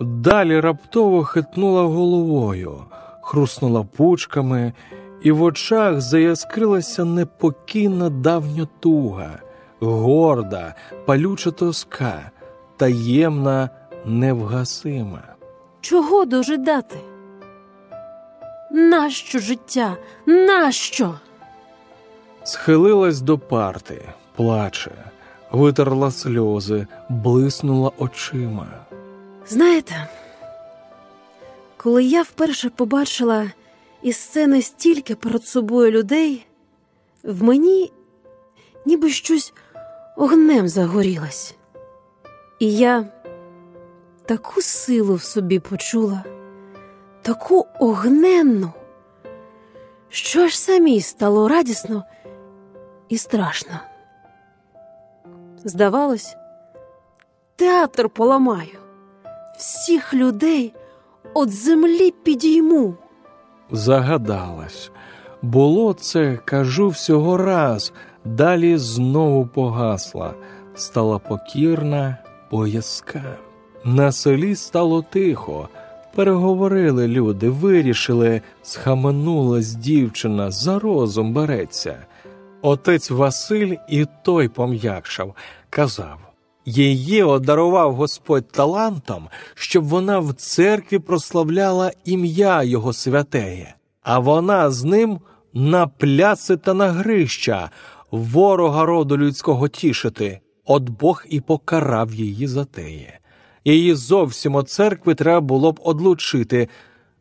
Далі раптово хитнула головою, хруснула пучками, і в очах заяскрилася непокійна давня туга, горда, палюча тоска, таємна, невгасима. Чого дожидати? Нащо життя? Нащо? Схилилась до парти, плаче, витерла сльози, блиснула очима. Знаєте, коли я вперше побачила із сцени стільки перед собою людей, в мені ніби щось огнем загорілось, і я таку силу в собі почула, таку огненну, що аж самій стало радісно і страшно. Здавалось, театр поламаю, всіх людей от землі підійму. Загадалась. Було це, кажу, всього раз, далі знову погасла, стала покірна, боязка. На селі стало тихо. Переговорили люди, вирішили, схаменулась дівчина, за розум береться. Отець Василь і той пом'якшав, казав її одарував Господь талантом, щоб вона в церкві прославляла ім'я Його святеє, а вона з ним на пляси та на грища, ворога роду людського тішити, от Бог і покарав її за теє. Її зовсім от церкви треба було б одлучити,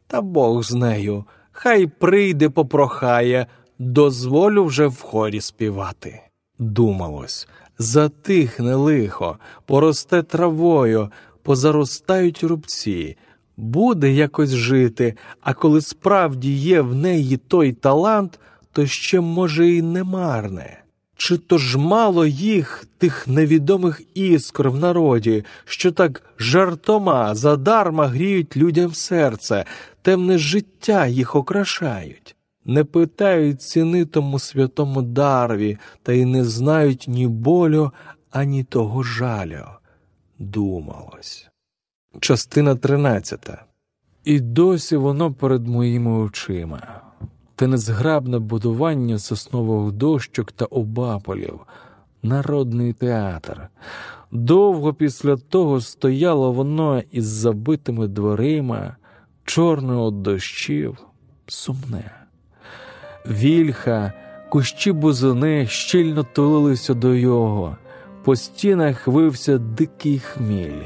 та Бог з нею, хай прийде, попрохає, дозволю вже в хорі співати. Думалось, затихне лихо, поросте травою, позаростають рубці, буде якось жити, а коли справді є в неї той талант, то ще, може, і не марне. Чи то ж мало їх, тих невідомих іскор в народі, що так жартома задарма гріють людям серце, темне життя їх окрашають, не питають ціни тому святому дарві, та й не знають ні болю, ані того жалю. Думалось. Частина тринадцята. І досі воно перед моїми очима те незграбне будування соснових дощок та обаполів, народний театр. Довго після того стояло воно із забитими дверима, чорне від дощів, сумне. Вільха, кущі бузини щільно тулилися до його, по стінах вився дикий хміль.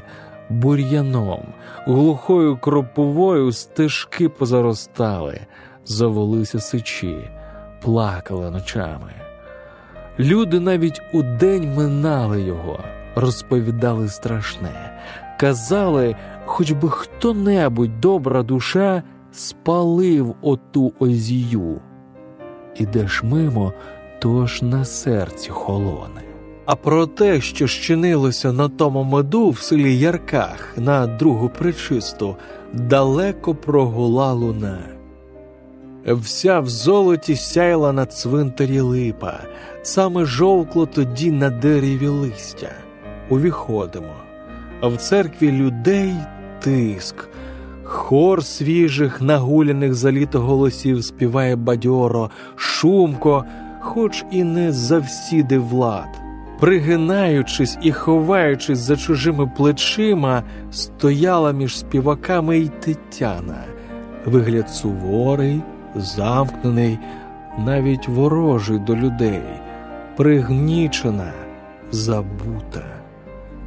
Бур'яном, глухою кроповою стежки позаростали заволися сичі, плакали ночами. Люди навіть у день минали його, розповідали страшне, казали, хоч би хто небудь добра душа спалив оту озію. Ідеш мимо, то ж на серці холоне. А про те, що щинилося на тому меду в селі Ярках на другу причисту, далеко прогула луна вся в золоті сяйла на цвинтарі липа, саме жовкло тоді на дереві листя. Увіходимо, в церкві людей тиск, хор свіжих, нагуляних за літо голосів співає бадьоро, шумко, хоч і не завсіди влад. Пригинаючись і ховаючись за чужими плечима, стояла між співаками й Тетяна, вигляд суворий замкнений, навіть ворожий до людей, пригнічена, забута.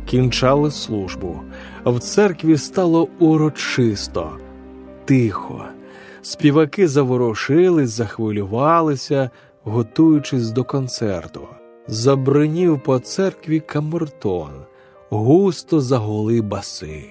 Кінчали службу, в церкві стало урочисто, тихо. Співаки заворушились, захвилювалися, готуючись до концерту. Забринів по церкві камертон, густо загули баси.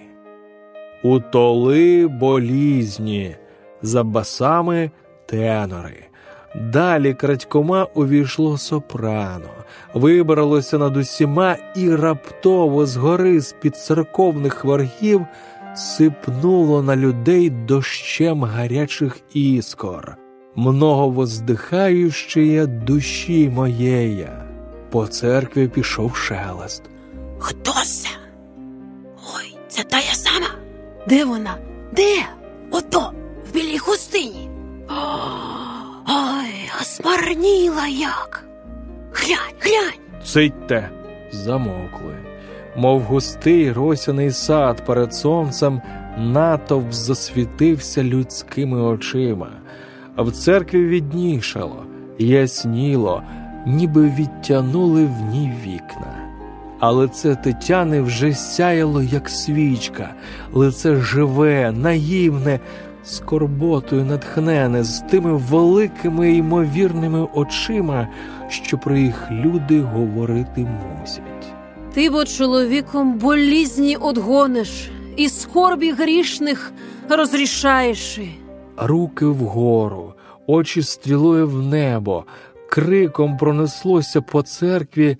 Утоли болізні, за басами тенори. Далі крадькома увійшло сопрано, вибралося над усіма і раптово згори з під церковних варгів сипнуло на людей дощем гарячих іскор, много воздихаючої душі моєя. По церкві пішов шелест. Хто це? Ой, це та я сама. Де вона? Де? Ото, в білій хустині. О, Ой, а як. Глянь, глянь. Цитьте, замовкли. Мов густий росяний сад перед сонцем, натовп засвітився людськими очима, в церкві віднішало, ясніло, ніби відтянули в ній вікна. А лице Тетяни вже сяяло, як свічка, лице живе, наївне, скорботою натхнене, з тими великими ймовірними очима, що про їх люди говорити мусять. Ти бо чоловіком болізні одгониш, і скорбі грішних розрішаєш. Руки вгору, очі стрілою в небо, криком пронеслося по церкві